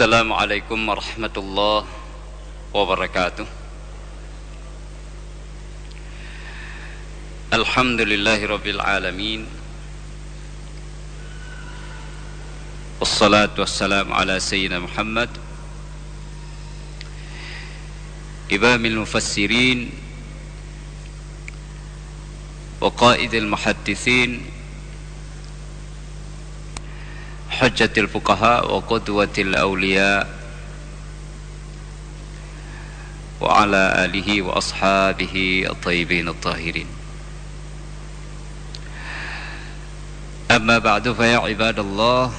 السلام عليكم ورحمة الله وبركاته. الحمد لله رب العالمين. والصلاة والسلام على سيدنا محمد. إمام المفسرين. وقائد المحدثين. hujjatil fuqaha wa qudwatil awliya wa ala alihi wa ashabihi at-tayyibin at-tahirin. Amma ba'du fa ya ibadallah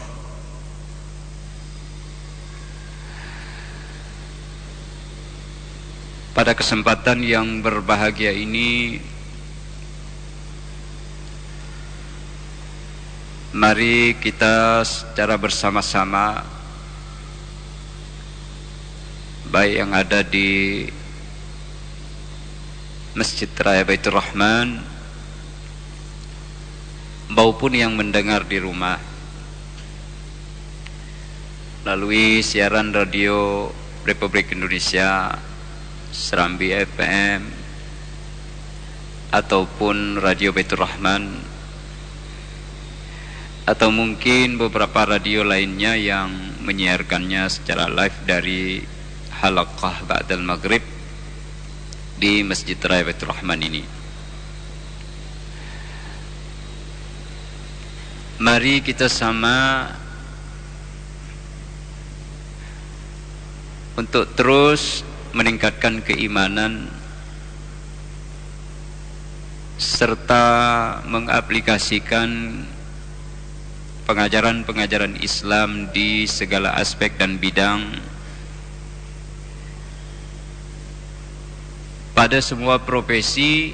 pada kesempatan yang berbahagia ini Mari kita secara bersama-sama Baik yang ada di Masjid Raya Baitur Rahman Maupun yang mendengar di rumah. Melalui siaran radio Republik Indonesia Serambi FM Ataupun Radio Baitur Rahman atau mungkin beberapa radio lainnya yang menyiarkannya secara live dari halaqah ba'dal maghrib di Masjid Raya Baitur Rahman ini. Mari kita sama untuk terus meningkatkan keimanan serta mengaplikasikan pengajaran-pengajaran Islam di segala aspek dan bidang pada semua profesi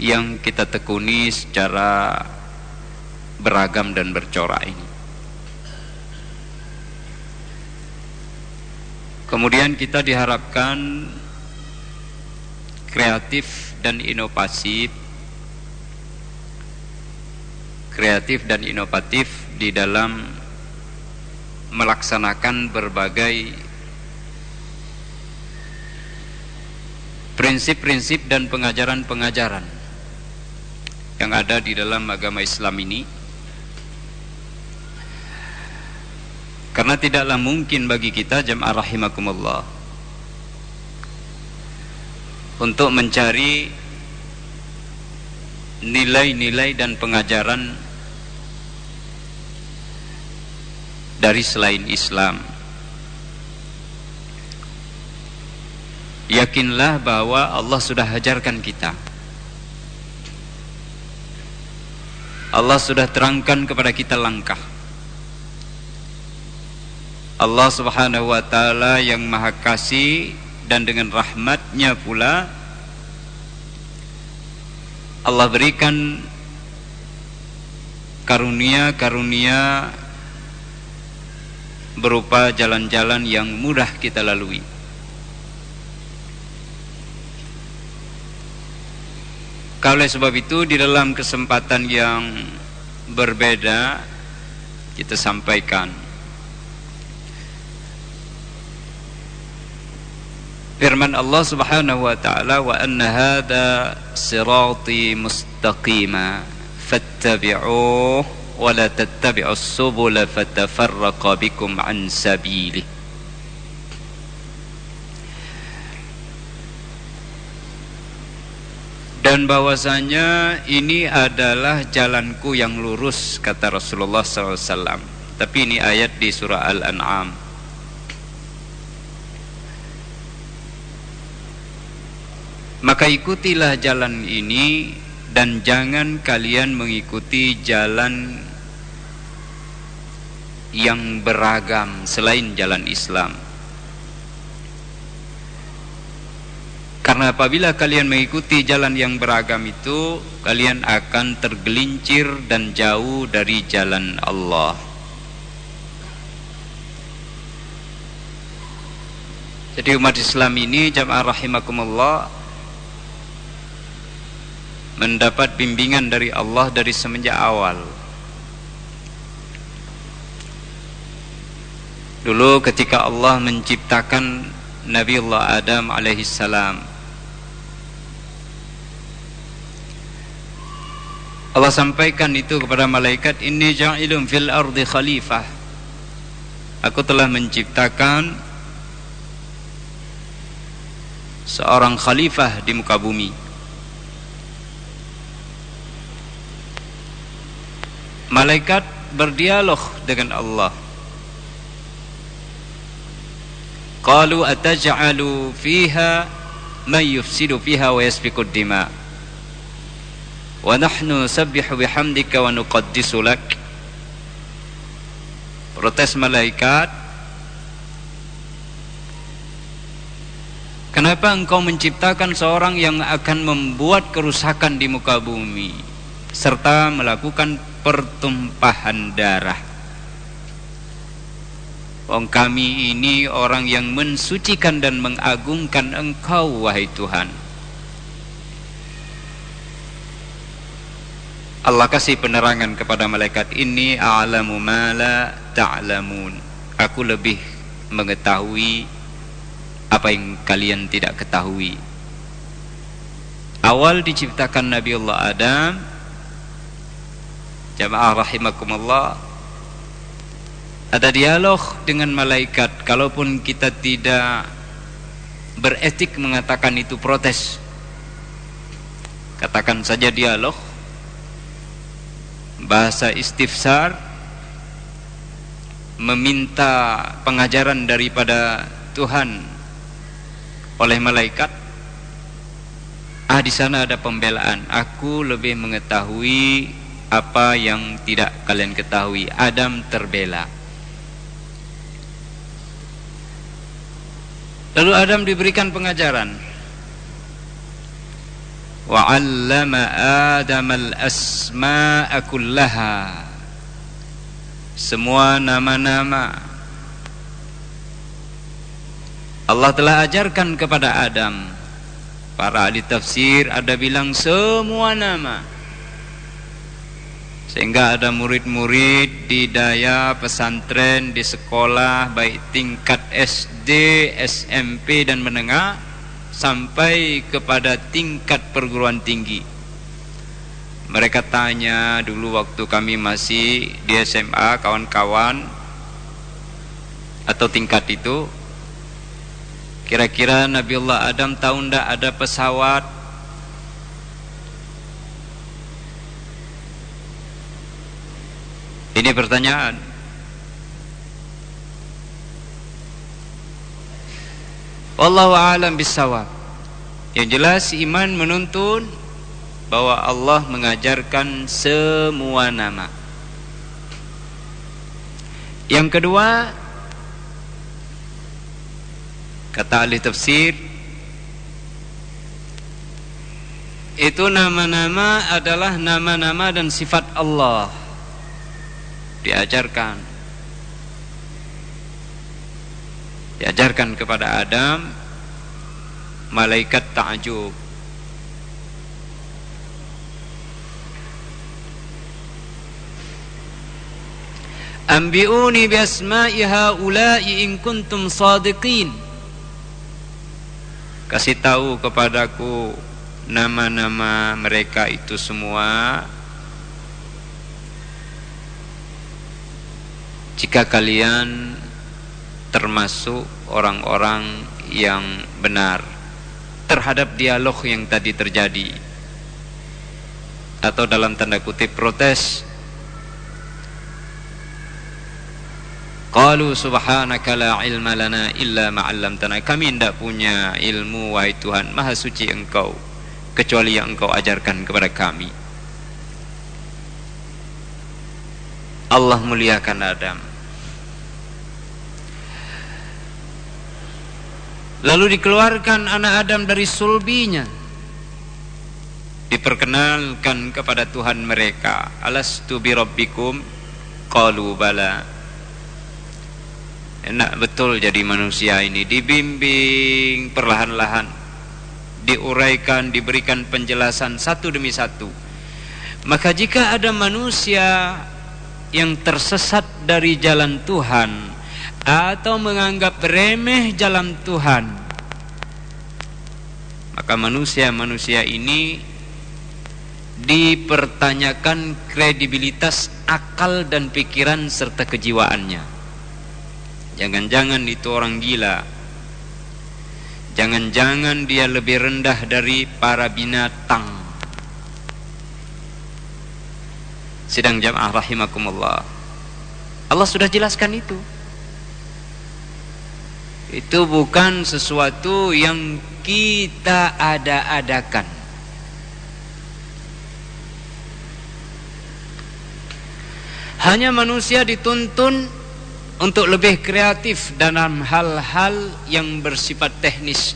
yang kita tekuni secara beragam dan bercorak ini. Kemudian kita diharapkan kreatif dan inovatif kreatif dan inovatif di dalam melaksanakan berbagai prinsip-prinsip dan pengajaran-pengajaran yang ada di dalam agama Islam ini. Karena tidaklah mungkin bagi kita jemaah rahimakumullah untuk mencari nilai-nilai dan pengajaran dari selain Islam. Yakinlah bahwa Allah sudah hajarkan kita. Allah sudah terangkan kepada kita langkah. Allah Subhanahu wa taala yang Maha Kasih dan dengan rahmatnya pula Allah berikan karunia-karunia berupa jalan-jalan yang mudah kita lalui. Oleh sebab itu di dalam kesempatan yang berbeda kita sampaikan firman Allah Subhanahu wa taala wa anna hadha sirati mustaqima fattabi'uhu wa la tattabi'us subula fatafarraqa bikum an sabilihi dan bahwasanya ini adalah jalanku yang lurus kata Rasulullah SAW tapi ini ayat di surah Al-An'am Maka ikutilah jalan ini dan jangan kalian mengikuti jalan yang beragam selain jalan Islam. Karena apabila kalian mengikuti jalan yang beragam itu, kalian akan tergelincir dan jauh dari jalan Allah. Jadi umat Islam ini jamaah rahimakumullah mendapat bimbingan dari Allah dari semenjak awal. Dulu ketika Allah menciptakan Nabi Allah Adam alaihi salam Allah sampaikan itu kepada malaikat inni ja'ilun fil ardi khalifah. Aku telah menciptakan seorang khalifah di muka bumi Malaikat berdialog dengan Allah. Qalu ataj'alu fiha man yufsidu fiha wa yasfiku dima. Wa nahnu sabbihu bihamdika wa nuqaddisu lak. Protes malaikat. Kenapa engkau menciptakan seorang yang akan membuat kerusakan di muka bumi serta melakukan pertumpahan darah. Wong kami ini orang yang mensucikan dan mengagungkan engkau wahai Tuhan. Allah kasih penerangan kepada malaikat ini a'lamu ma la ta'lamun. Aku lebih mengetahui apa yang kalian tidak ketahui. Awal diciptakan Nabi Allah Adam jamaah rahimakumullah. Ada dialog dengan malaikat. Kalaupun kita tidak beretik mengatakan itu protes. Katakan saja dialog. Bahasa istifsar. Meminta pengajaran daripada Tuhan oleh malaikat. Ah di sana ada pembelaan. Aku lebih mengetahui apa yang tidak kalian ketahui Adam terbela Lalu Adam diberikan pengajaran. Wa 'allama Adam al-asma'a kullaha. Semua nama-nama Allah telah ajarkan kepada Adam. Para ahli tafsir ada bilang semua nama sehingga ada murid-murid di daya pesantren di sekolah baik tingkat SD, SMP dan menengah sampai kepada tingkat perguruan tinggi. Mereka tanya dulu waktu kami masih di SMA kawan-kawan atau tingkat itu kira-kira Nabi Allah Adam tahu ndak ada pesawat Ini pertanyaan. Wallahu a'lam bisawab. Yang jelas iman menuntun bahwa Allah mengajarkan semua nama. Yang kedua, kata ahli tafsir, itu nama-nama adalah nama-nama dan sifat Allah diajarkan. Diajarkan kepada Adam malaikat ta'jub Ambiuni biasma'i haula'i in kuntum sadiqin. Kasih tahu kepadaku nama-nama mereka itu semua jika kalian termasuk orang-orang yang benar terhadap dialog yang tadi terjadi atau dalam tanda kutip protes Qalu subhanaka la ilma lana illa ma 'allamtana. Kami tidak punya ilmu wahai Tuhan maha suci engkau kecuali yang engkau ajarkan kepada kami. Allah muliakan Adam Lalu dikeluarkan anak Adam dari sulbinya. Diperkenalkan kepada Tuhan mereka. Alastu bi rabbikum? Qalu bala. Enak betul jadi manusia ini. Dibimbing perlahan-lahan. Diuraikan, diberikan penjelasan satu demi satu. Maka jika ada manusia yang tersesat dari jalan Tuhan atau menganggap remeh jalan Tuhan. Maka manusia-manusia ini dipertanyakan kredibilitas akal dan pikiran serta kejiwaannya. Jangan-jangan itu orang gila. Jangan-jangan dia lebih rendah dari para binatang. Sedang jamaah rahimakumullah. Allah sudah jelaskan itu itu bukan sesuatu yang kita ada-adakan. Hanya manusia dituntun untuk lebih kreatif dalam hal-hal yang bersifat teknis.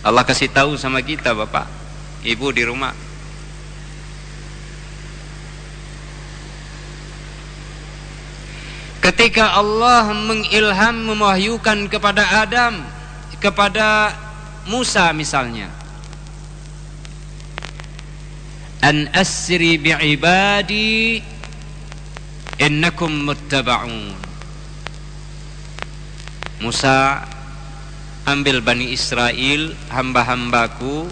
Allah kasih tahu sama kita Bapak, Ibu di rumah Ketika Allah mengilham mewahyukan kepada Adam, kepada Musa misalnya. An asri bi'ibadi innakum muttaba'un. Musa ambil Bani Israel hamba-hambaku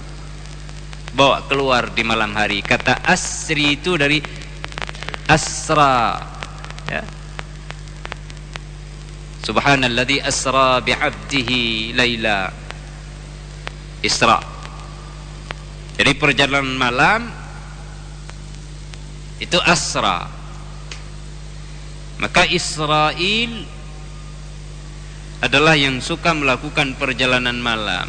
bawa keluar di malam hari kata asri itu dari asra ya Subhanalladzi asra bi'abdihi laila. Isra. Jadi perjalanan malam Itu asra. Maka Israel Adalah yang suka melakukan perjalanan malam.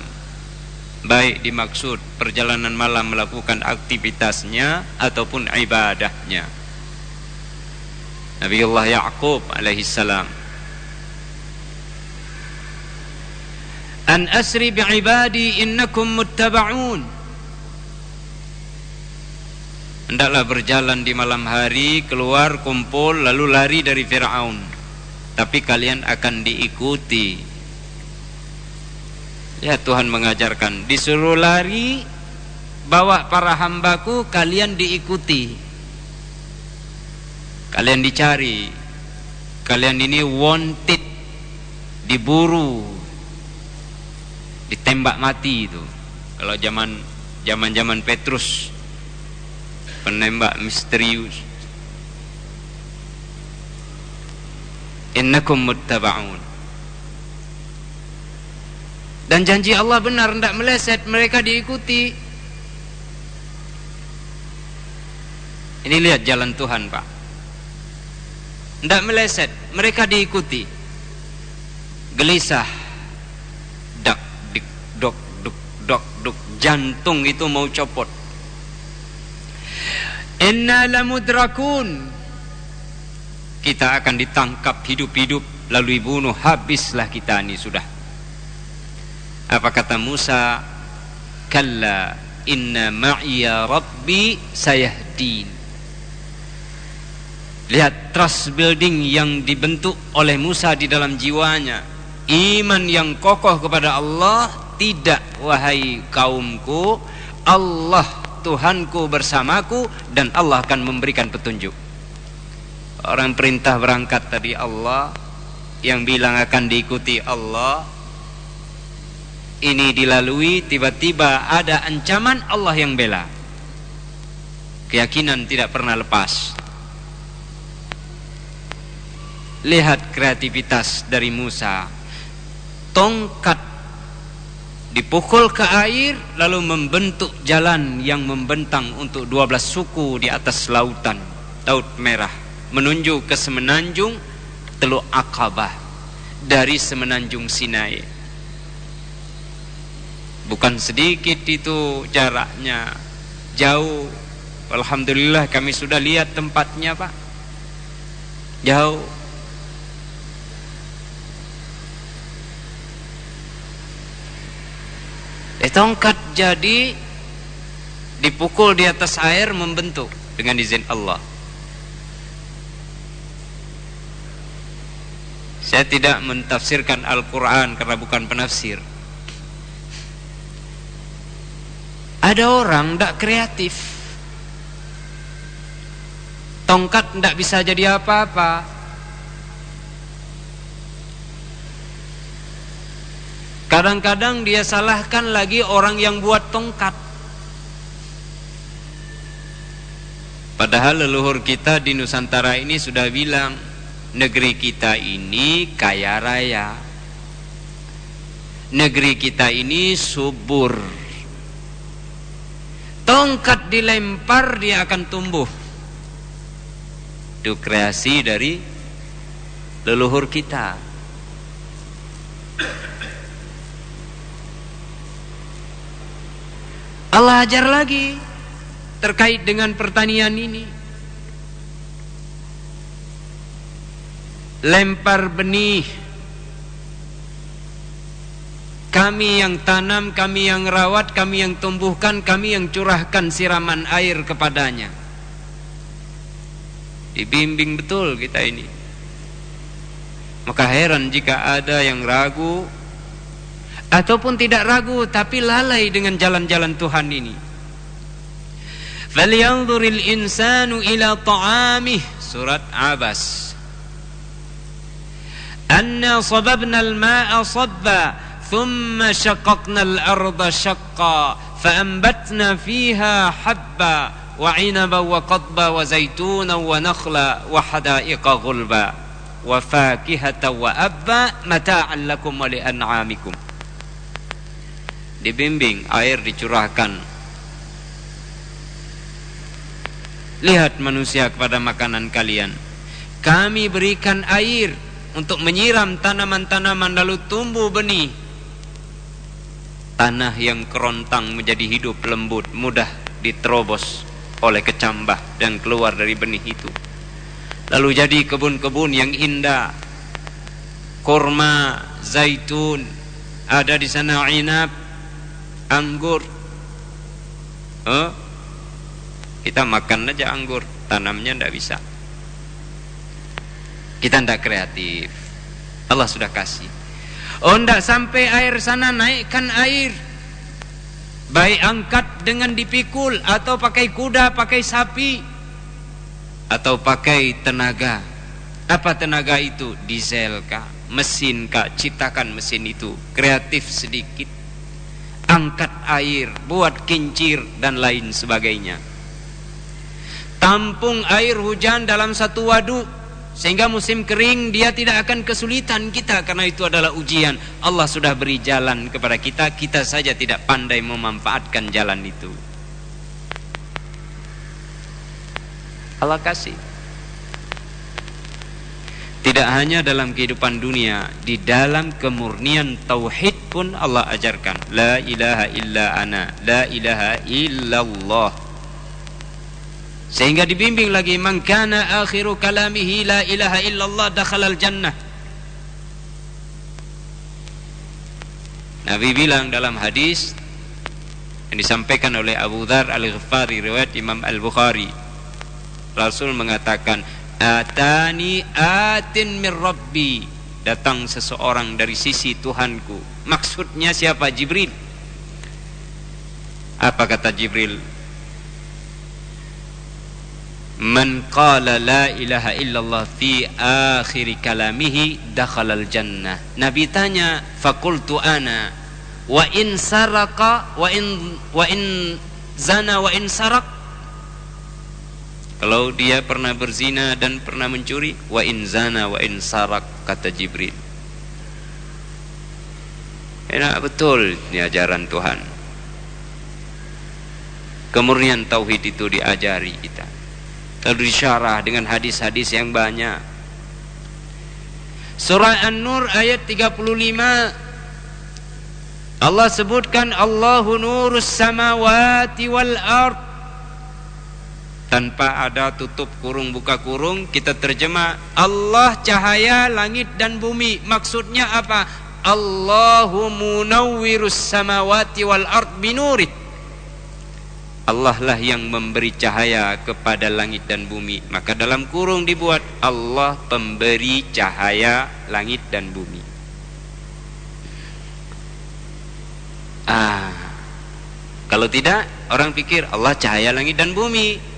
Baik dimaksud perjalanan malam melakukan aktivitasnya Ataupun ibadahnya. Nabi Allah Ya'qub alaihissalam an asri bi'ibadi innakum muttaba'un. Hendaklah berjalan di malam hari keluar kumpul lalu lari dari Firaun. Tapi kalian akan diikuti. Ya Tuhan mengajarkan disuruh lari bawa para hambaku kalian diikuti. Kalian dicari. Kalian ini wanted diburu ditembak mati itu. Kalau zaman zaman zaman Petrus penembak misterius. Innakum muttaba'un. Dan janji Allah benar tidak meleset mereka diikuti. Ini lihat jalan Tuhan Pak. Tidak meleset mereka diikuti. Gelisah dok dok jantung itu mau copot. Inna lamudrakun. Kita akan ditangkap hidup-hidup lalu dibunuh habislah kita ini sudah. Apa kata Musa? Kalla inna ma'iya rabbi sayahdin. Lihat trust building yang dibentuk oleh Musa di dalam jiwanya. Iman yang kokoh kepada Allah tidak wahai kaumku Allah Tuhanku bersamaku dan Allah akan memberikan petunjuk. Orang perintah berangkat tadi Allah yang bilang akan diikuti Allah ini dilalui tiba-tiba ada ancaman Allah yang bela. Keyakinan tidak pernah lepas. Lihat kreativitas dari Musa. Tongkat dipukul ke air lalu membentuk jalan yang membentang untuk 12 suku di atas lautan laut merah menuju ke semenanjung Teluk Aqabah dari semenanjung Sinai. Bukan sedikit itu jaraknya jauh. Alhamdulillah kami sudah lihat tempatnya Pak. Jauh tongkat jadi dipukul di atas air membentuk dengan izin Allah. Saya tidak mentafsirkan Al-Quran karena bukan penafsir. Ada orang tidak kreatif. Tongkat tidak bisa jadi apa-apa. Kadang-kadang dia salahkan lagi orang yang buat tongkat. Padahal leluhur kita di Nusantara ini sudah bilang negeri kita ini kaya raya. Negeri kita ini subur. Tongkat dilempar dia akan tumbuh. Itu kreasi dari leluhur kita. Allah ajar lagi terkait dengan pertanian ini. Lempar benih. Kami yang tanam, kami yang rawat, kami yang tumbuhkan, kami yang curahkan siraman air kepadanya. Dibimbing betul kita ini. Maka heran jika ada yang ragu ataupun tidak ragu tapi lalai dengan jalan-jalan Tuhan ini. Falyanzuril insanu ila ta'amih surat Abas. Anna sababna al-ma'a sabba thumma shaqqaqna al-arda shaqqa فأنبتنا فيها حبا وعنبا وقضبا وزيتونا ونخلا وحدائق غلبا وفاكهة وأبا متاعا لكم ولأنعامكم dibimbing air dicurahkan Lihat manusia kepada makanan kalian. Kami berikan air untuk menyiram tanaman-tanaman lalu tumbuh benih. Tanah yang kerontang menjadi hidup lembut, mudah diterobos oleh kecambah dan keluar dari benih itu. Lalu jadi kebun-kebun yang indah. Kurma, zaitun, ada di sana inap, anggur. Huh? Kita makan aja anggur, tanamnya ndak bisa. Kita ndak kreatif. Allah sudah kasih. Oh ndak sampai air sana naikkan air. Baik angkat dengan dipikul atau pakai kuda, pakai sapi atau pakai tenaga. Apa tenaga itu? Diesel kah? Mesin kah? Ciptakan mesin itu. Kreatif sedikit. Angkat air, buat kincir dan lain sebagainya. Tampung air hujan dalam satu waduk sehingga musim kering dia tidak akan kesulitan kita karena itu adalah ujian. Allah sudah beri jalan kepada kita kita saja tidak pandai memanfaatkan jalan itu. Allah kasih tidak hanya dalam kehidupan dunia di dalam kemurnian tauhid pun Allah ajarkan. La ilaha illa ana la ilaha illallah. Sehingga dibimbing lagi man kana akhiru kalamihi la ilaha illallah dakhalal jannah. Nabi bilang dalam hadis yang disampaikan oleh Abu Dhar Al-Ghifari riwayat Imam Al-Bukhari. Rasul mengatakan atani atin min rabbi. Datang seseorang dari sisi Tuhanku. Maksudnya siapa? Jibril. Apa kata Jibril? Man qala la ilaha illallah fi akhir kalamihi dakhalal jannah. Nabi tanya, fakultu ana? Wa in saraka wa in wa in zana wa in sarak kalau dia pernah berzina dan pernah mencuri wa in zana wa in sarak kata Jibril. Enak betul ini ajaran Tuhan. Kemurnian tauhid itu diajari kita. Lalu disyarah dengan hadis-hadis yang banyak. Surah An-Nur ayat 35 Allah sebutkan Allahu nurus samawati wal ard tanpa ada tutup kurung buka kurung kita terjemah Allah cahaya langit dan bumi. Maksudnya apa? Allahu munawwirus samawati wal ard binurih. Allah lah yang memberi cahaya kepada langit dan bumi. Maka dalam kurung dibuat Allah pemberi cahaya langit dan bumi. Ah kalau tidak orang pikir Allah cahaya langit dan bumi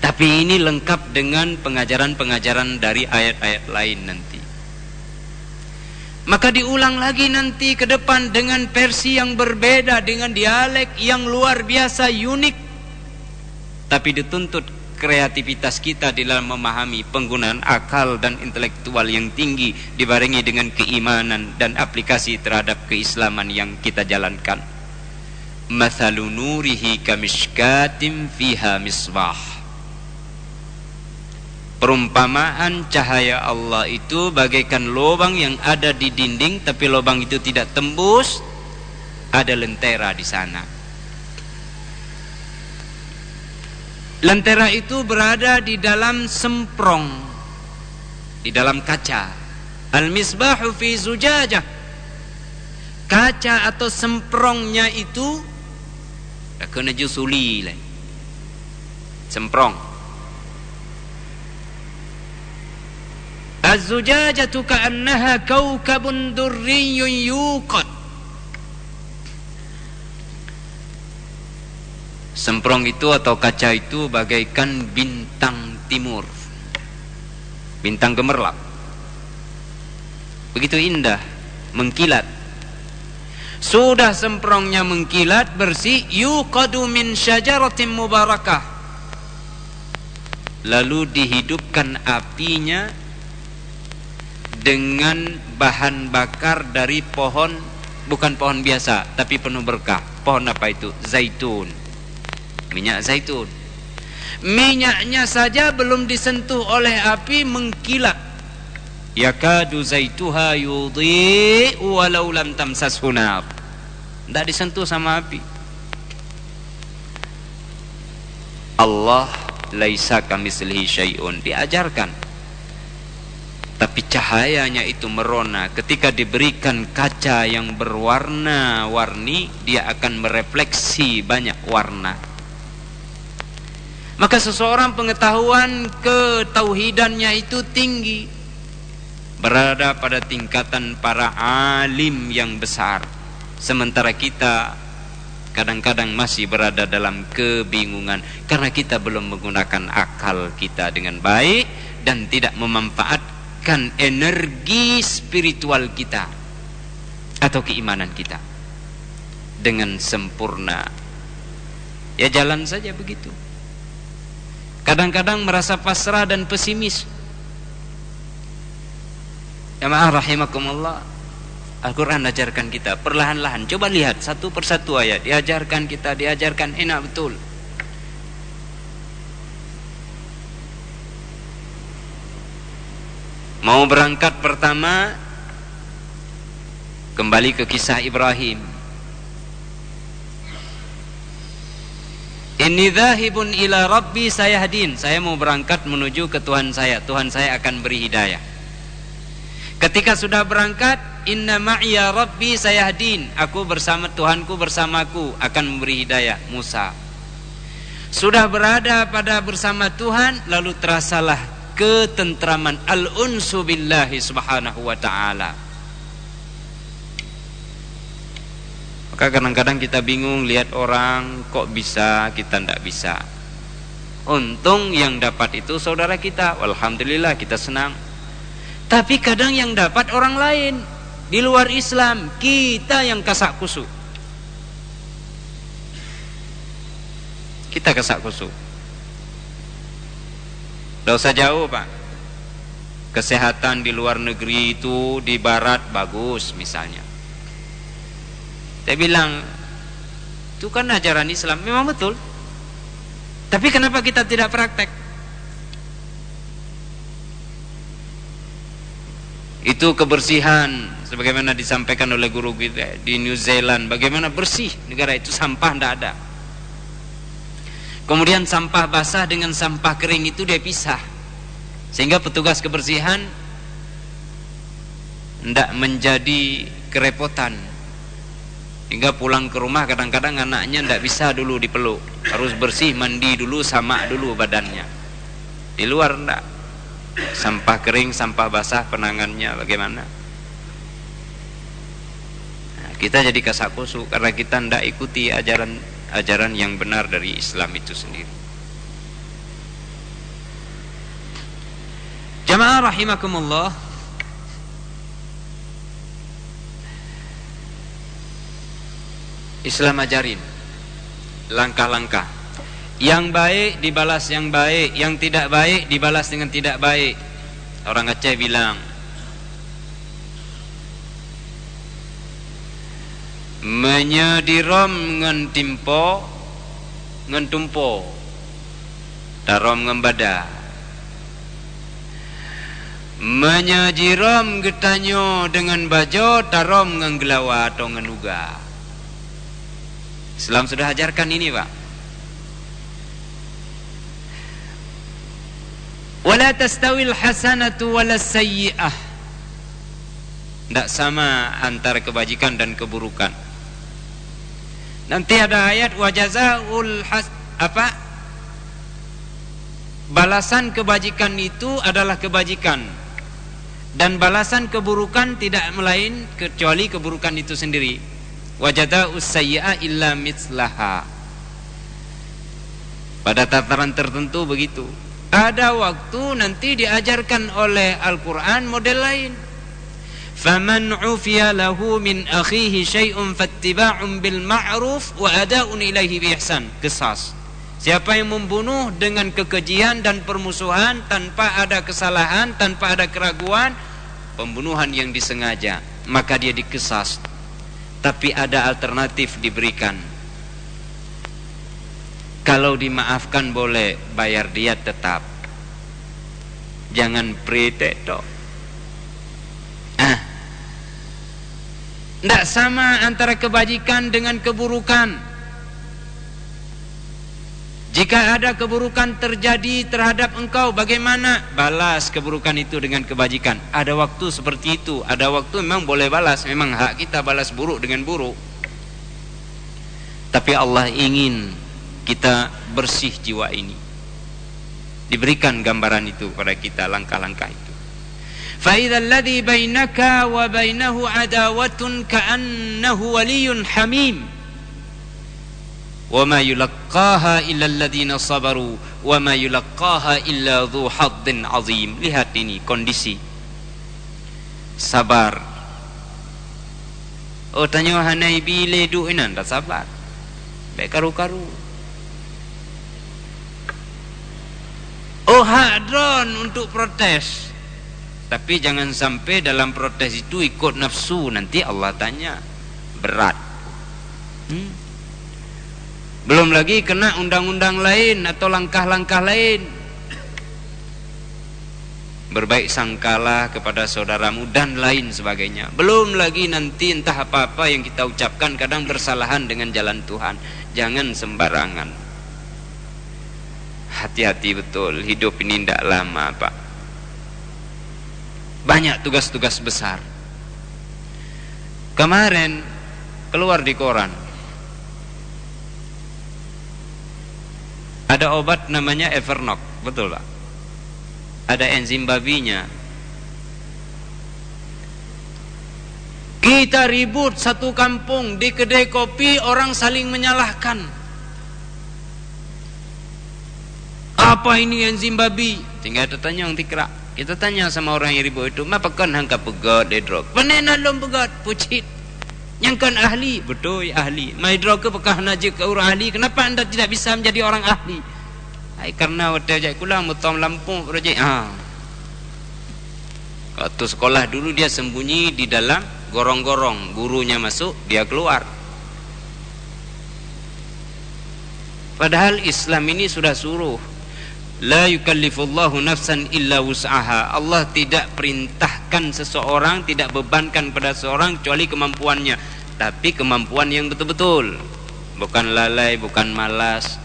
tapi ini lengkap dengan pengajaran-pengajaran dari ayat-ayat lain nanti. Maka diulang lagi nanti ke depan dengan versi yang berbeda dengan dialek yang luar biasa unik. Tapi dituntut kreativitas kita dalam memahami penggunaan akal dan intelektual yang tinggi dibarengi dengan keimanan dan aplikasi terhadap keislaman yang kita jalankan. Mathalu nurihi kamishkatim fiha misbah Perumpamaan cahaya Allah itu bagaikan lubang yang ada di dinding tapi lubang itu tidak tembus, ada lentera di sana. Lentera itu berada di dalam semprong, di dalam kaca. Al-misbahu fi zujajah. Kaca atau semprongnya itu kena jusuli Semprong Az-zujajatu ka'annaha kawkabun durriyun yuqad. Semprong itu atau kaca itu bagaikan bintang timur. Bintang gemerlap. Begitu indah Mengkilat. Sudah semprongnya mengkilat bersih Yuqadu min syajaratin mubarakah. Lalu dihidupkan apinya dengan bahan bakar dari pohon bukan pohon biasa tapi penuh berkah. Pohon apa itu? Zaitun. Minyak zaitun. Minyaknya saja belum disentuh oleh api mengkilat. Yakadu zaituha yudhi walau lam tamsas hunar. Tidak disentuh sama api. Allah laisa kamislihi syai'un diajarkan tapi cahayanya itu merona. Ketika diberikan kaca yang berwarna-warni dia akan merefleksi banyak warna. Maka seseorang pengetahuan ketauhidannya itu tinggi. Berada pada tingkatan para alim yang besar. Sementara kita kadang-kadang masih berada dalam kebingungan. Karena kita belum menggunakan akal kita dengan baik dan tidak memanfaatkan meningkatkan energi spiritual kita atau keimanan kita dengan sempurna. Ya jalan saja begitu. Kadang-kadang merasa pasrah dan pesimis. Ya maaf rahimakumullah. Al-Quran ajarkan kita perlahan-lahan. Coba lihat satu persatu ayat. Diajarkan kita, diajarkan enak betul. Mau berangkat pertama kembali ke kisah Ibrahim. Inni dhahibun ila rabbi sayahdin. Saya mau berangkat menuju ke Tuhan saya. Tuhan saya akan beri hidayah. Ketika sudah berangkat, inna ma'iya rabbi sayahdin. Aku bersama Tuhanku bersamaku akan memberi hidayah Musa. Sudah berada pada bersama Tuhan lalu terasalah ketentraman. Al-unsu billahi subhanahu wa ta'ala. Maka kadang-kadang kita bingung lihat orang kok bisa kita tidak bisa. Untung yang dapat itu saudara kita. Alhamdulillah kita senang. Tapi kadang yang dapat orang lain. Di luar Islam kita yang kasak kusuk. Kita kasak kusuk tidak usah jauh Pak. Kesehatan di luar negeri itu Di barat bagus misalnya. Saya bilang Itu kan ajaran Islam. Memang betul. Tapi kenapa kita tidak praktek? Itu kebersihan Sebagaimana disampaikan oleh guru kita Di New Zealand. Bagaimana bersih negara itu? Sampah tidak ada Kemudian sampah basah dengan sampah kering itu dia pisah. Sehingga petugas kebersihan tidak menjadi kerepotan. Hingga pulang ke rumah kadang-kadang anaknya tidak bisa dulu dipeluk. Harus bersih, mandi dulu, sama dulu badannya. Di luar tidak. Sampah kering, sampah basah penangannya bagaimana? Nah, kita jadi kasakusu karena kita tidak ikuti ajaran ajaran yang benar dari Islam itu sendiri. Jamaah rahimakumullah Islam ajarin langkah-langkah yang baik dibalas yang baik yang tidak baik dibalas dengan tidak baik orang Aceh bilang menyedirom ngan timpo ngan tumpo. Darom ngembada menyajiram getanyo dengan bajo tarom nganggelawa atau ngenuga Islam sudah ajarkan ini pak. Wala tastawil hasanatu wala sayyi'ah. Tidak sama antara kebajikan dan keburukan Nanti ada ayat wajazaul has apa? Balasan kebajikan itu adalah kebajikan dan balasan keburukan tidak melain kecuali keburukan itu sendiri. Wajazaus sayyi'a illa mitslaha. Pada tataran tertentu begitu. Ada waktu nanti diajarkan oleh Al-Qur'an model lain. فمن عفي له من أخيه شيء فاتباع بالمعروف وأداء إليه بإحسان قصاص Siapa yang membunuh dengan kekejian dan permusuhan tanpa ada kesalahan, tanpa ada keraguan, pembunuhan yang disengaja, maka dia dikesas. Tapi ada alternatif diberikan. Kalau dimaafkan boleh, bayar dia tetap. Jangan preteto. Ah, Tidak sama antara kebajikan dengan keburukan. Jika ada keburukan terjadi terhadap engkau, bagaimana balas keburukan itu dengan kebajikan? Ada waktu seperti itu, ada waktu memang boleh balas, memang hak kita balas buruk dengan buruk. Tapi Allah ingin kita bersih jiwa ini. Diberikan gambaran itu kepada kita langkah-langkah itu. فإذا الذي بينك وبينه عداوة كأنه ولي حميم وما يلقاها إلا الذين صبروا وما يلقاها إلا ذو حظ عظيم lihat ini kondisi sabar oh tanya hanai bile du inan dah sabar baik karu-karu oh hadron untuk protes tapi jangan sampai dalam protes itu ikut nafsu nanti Allah tanya berat. Hmm? Belum lagi kena undang-undang lain atau langkah-langkah lain. Berbaik sangkalah kepada saudaramu dan lain sebagainya. Belum lagi nanti entah apa-apa yang kita ucapkan kadang bersalahan dengan jalan Tuhan. Jangan sembarangan. Hati-hati betul, hidup ini tidak lama, Pak banyak tugas-tugas besar. Kemarin keluar di koran. Ada obat namanya Evernox betul pak? Ada enzim babinya. Kita ribut satu kampung di kedai kopi orang saling menyalahkan. Apa ini enzim babi? Tinggal tanya yang tikra kita tanya sama orang yang ribut itu, "Apa kan hangka pegat de drog?" Panena lom pegat, pucit. Yang kan ahli, betul ya ahli. Mai drog ke pekah naji ke orang ahli, kenapa anda tidak bisa menjadi orang ahli? Ai karena hotel jai kula mutom lampu projek. Ha. Waktu sekolah dulu dia sembunyi di dalam gorong-gorong, gurunya masuk, dia keluar. Padahal Islam ini sudah suruh La yukallifullahu nafsan illa wus'aha. Allah tidak perintahkan seseorang, tidak bebankan pada seorang kecuali kemampuannya. Tapi kemampuan yang betul-betul. Bukan lalai, bukan malas.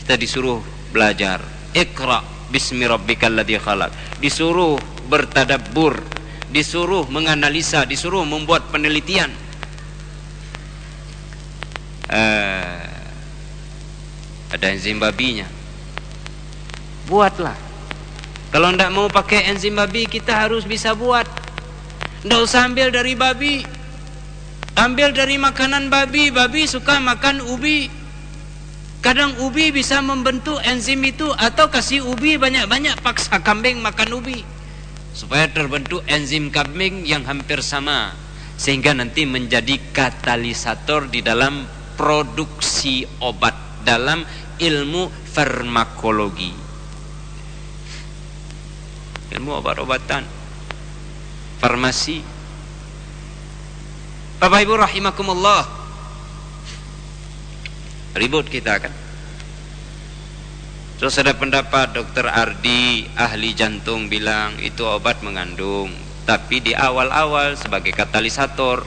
Kita disuruh belajar. Iqra bismi rabbikal ladzi khalaq. Disuruh bertadabbur, disuruh menganalisa, disuruh membuat penelitian. Uh, ada enzim babinya buatlah. Kalau tidak mau pakai enzim babi kita harus bisa buat. Tidak usah ambil dari babi ambil dari makanan babi. Babi suka makan ubi. Kadang ubi bisa membentuk enzim itu atau kasih ubi banyak-banyak paksa kambing makan ubi. Supaya terbentuk enzim kambing yang hampir sama sehingga nanti menjadi katalisator di dalam produksi obat dalam ilmu farmakologi ilmu obat-obatan farmasi. Bapak Ibu rahimakumullah. Ribut kita kan? Terus ada pendapat dokter Ardi ahli jantung bilang itu obat mengandung tapi di awal-awal sebagai katalisator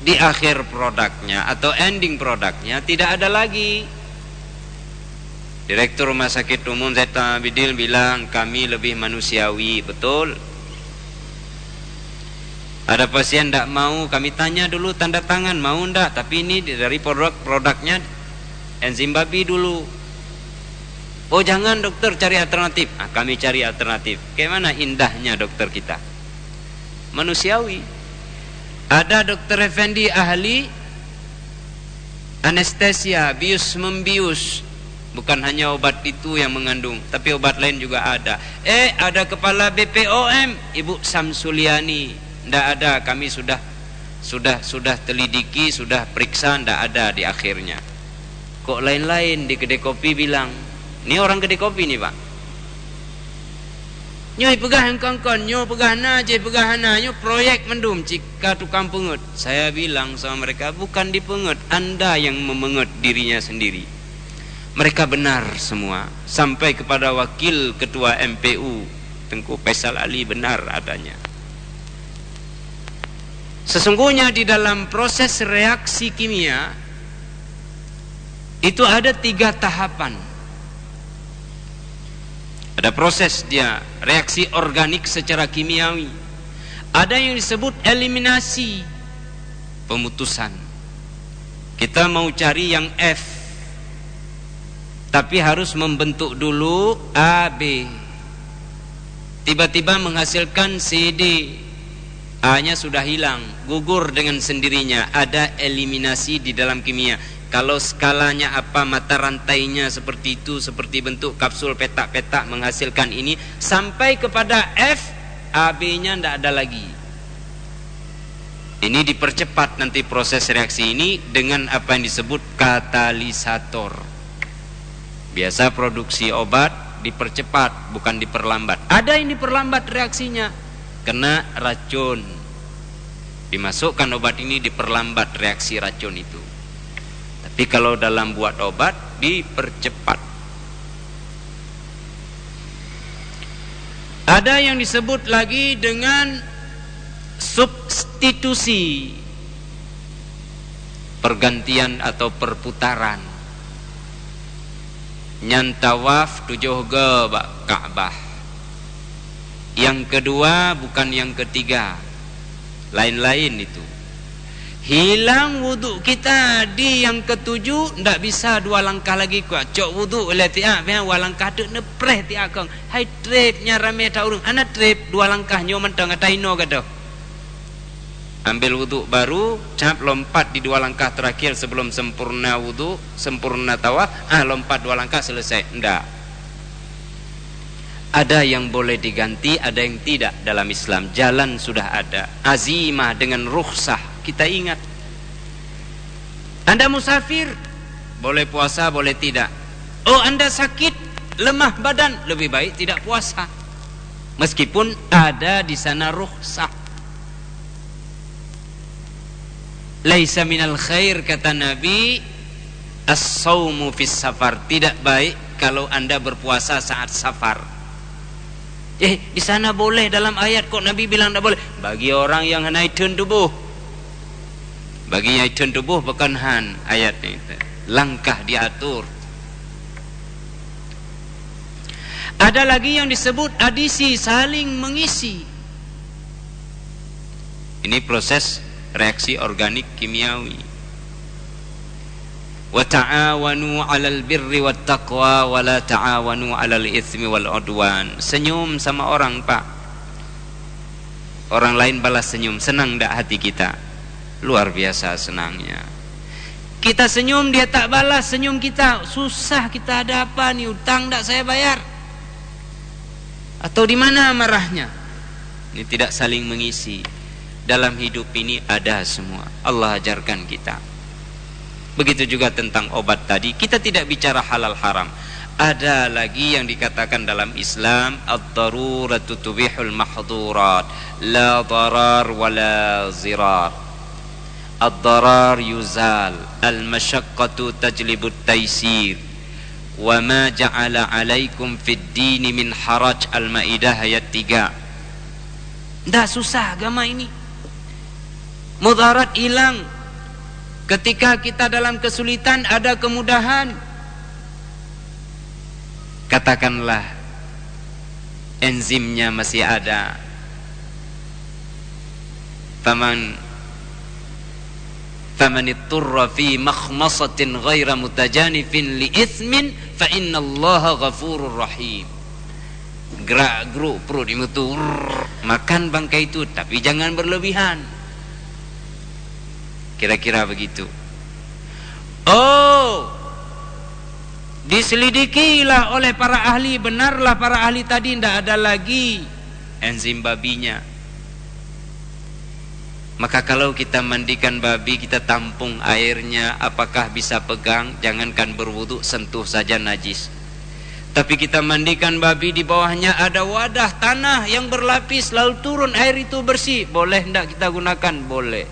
di akhir produknya atau ending produknya tidak ada lagi Direktur Rumah Sakit Umum Zeta Bidil bilang kami lebih manusiawi. Betul. Ada pasien tidak mau? Kami tanya dulu tanda tangan. Mau ndak? Tapi ini dari produk produknya enzim babi dulu. Oh jangan dokter. Cari alternatif. Ah, kami cari alternatif. Bagaimana indahnya dokter kita? Manusiawi. Ada dokter Effendi ahli anestesia, bius membius. Bukan hanya obat itu yang mengandung, tapi obat lain juga ada. Eh, ada kepala BPOM, Ibu Samsuliani. Tidak ada, kami sudah sudah sudah telidiki, sudah periksa, tidak ada di akhirnya. Kok lain-lain di kedai kopi bilang, ini orang kedai kopi nih pak, Nyoi nyo pegah na je pegah na, nyo proyek mendum jika tukang pengut. Saya bilang sama mereka, bukan dipengut, anda yang memengut dirinya sendiri. Mereka benar semua, sampai kepada wakil ketua MPU, Tengku Faisal Ali benar adanya. Sesungguhnya di dalam proses reaksi kimia, itu ada tiga tahapan. Ada proses dia reaksi organik secara kimiawi. Ada yang disebut eliminasi pemutusan. Kita mau cari yang F. Tapi harus membentuk dulu A B. Tiba-tiba menghasilkan CD. A-nya sudah hilang, gugur dengan sendirinya. Ada eliminasi di dalam kimia kalau skalanya apa mata rantainya seperti itu seperti bentuk kapsul petak-petak menghasilkan ini sampai kepada F AB-nya tidak ada lagi ini dipercepat nanti proses reaksi ini dengan apa yang disebut katalisator biasa produksi obat dipercepat bukan diperlambat. Ada yang diperlambat reaksinya. Kena racun. Dimasukkan obat ini diperlambat reaksi racun itu. Tapi kalau dalam buat obat dipercepat. Ada yang disebut lagi dengan substitusi. Pergantian atau perputaran. Nyantawaf tujuh ge Ka'bah. Yang kedua bukan yang ketiga. Lain-lain itu. Hilang wuduk kita di yang ketujuh ndak bisa dua langkah lagi kuat. Cok wuduk oleh tiak biar dua langkah tu nepreh tiak kong. Hai trip rame ta urung. Ana trip dua langkah nyo mentang ataino kata. Ambil wuduk baru, cap lompat di dua langkah terakhir sebelum sempurna wuduk, sempurna tawaf, ah lompat dua langkah selesai. Ndak. Ada yang boleh diganti, ada yang tidak dalam Islam. Jalan sudah ada. Azimah dengan rukhsah kita ingat anda musafir boleh puasa boleh tidak oh anda sakit lemah badan lebih baik tidak puasa meskipun ada di sana rukhsah laisa minal khair kata nabi as-saumu fis safar tidak baik kalau anda berpuasa saat safar eh di sana boleh dalam ayat kok nabi bilang tidak boleh bagi orang yang naik tubuh bagi yang tubuh bukan han ayat itu. Langkah diatur. Ada lagi yang disebut adisi saling mengisi. Ini proses reaksi organik kimiawi. Wa ta'awanu 'alal birri wat taqwa wa la ta'awanu 'alal itsmi wal 'udwan. Senyum sama orang, Pak. Orang lain balas senyum, senang tak hati kita? luar biasa senangnya kita senyum dia tak balas senyum kita susah kita ada apa nih utang tak saya bayar atau di mana marahnya ini tidak saling mengisi dalam hidup ini ada semua. Allah ajarkan kita. Begitu juga tentang obat tadi. Kita tidak bicara halal haram. Ada lagi yang dikatakan dalam Islam ad-daruratu tubihul mahdurat. La darar wala zirar. Ad-darar yuzal. Al-masyaqqatu tajlibut taysir wa ma ja'ala alaikum fid dini min haraj. Al-maidah ayat 3 Tidak susah agama ini Mudarat hilang. Ketika kita dalam kesulitan ada kemudahan. Katakanlah enzimnya masih ada. Faman Faman itturra fi makhmasatin ghaira mutajanifin li ithmin fa innallaha ghafurur rahim. Gerak geruk perut itu makan bangkai itu tapi jangan berlebihan Kira-kira begitu. Oh, diselidikilah oleh para ahli, benarlah para ahli tadi tidak ada lagi enzim babinya. Maka kalau kita mandikan babi, kita tampung airnya, apakah bisa pegang? Jangankan berwudu, sentuh saja najis. Tapi kita mandikan babi di bawahnya ada wadah tanah yang berlapis lalu turun air itu bersih. Boleh tidak kita gunakan? Boleh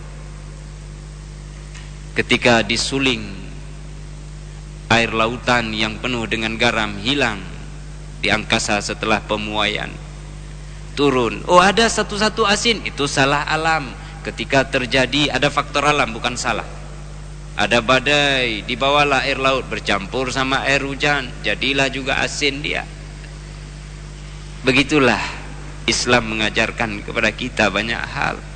ketika disuling air lautan yang penuh dengan garam hilang di angkasa setelah pemuaian. Turun oh ada satu-satu asin. Itu salah alam. Ketika terjadi ada faktor alam bukan salah. Ada badai dibawalah air laut bercampur sama air hujan jadilah juga asin dia. Begitulah Islam mengajarkan kepada kita banyak hal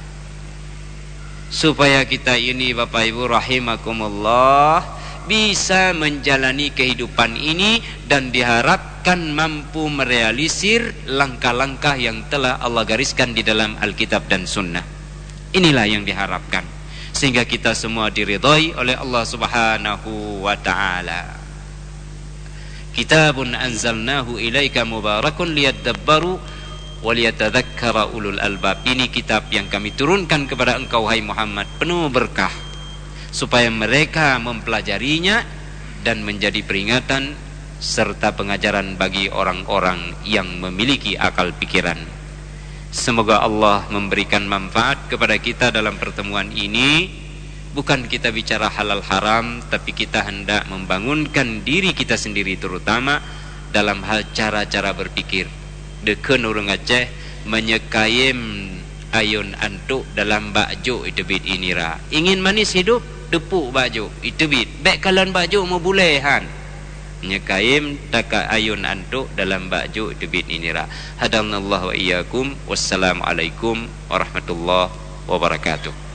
supaya kita ini Bapak Ibu rahimakumullah bisa menjalani kehidupan ini dan diharapkan mampu merealisir langkah-langkah yang telah Allah gariskan di dalam Alkitab dan Sunnah. Inilah yang diharapkan sehingga kita semua diridhai oleh Allah Subhanahu wa taala. Kitabun anzalnahu ilaika mubarakun liyadabbaru waliyatadzakkara ulul albab ini kitab yang kami turunkan kepada engkau hai Muhammad penuh berkah supaya mereka mempelajarinya dan menjadi peringatan serta pengajaran bagi orang-orang yang memiliki akal pikiran. Semoga Allah memberikan manfaat kepada kita dalam pertemuan ini. Bukan kita bicara halal haram tapi kita hendak membangunkan diri kita sendiri terutama dalam hal cara-cara berpikir deken orang Aceh menyekayem ayun antuk dalam baju itu bit inira ingin manis hidup depuk baju itu bit. Baik kalian baju mau boleh han. Menyekayem taka ayun antuk dalam baju itu bit inira hadanallahu iyyakum. Wassalamualaikum warahmatullahi wabarakatuh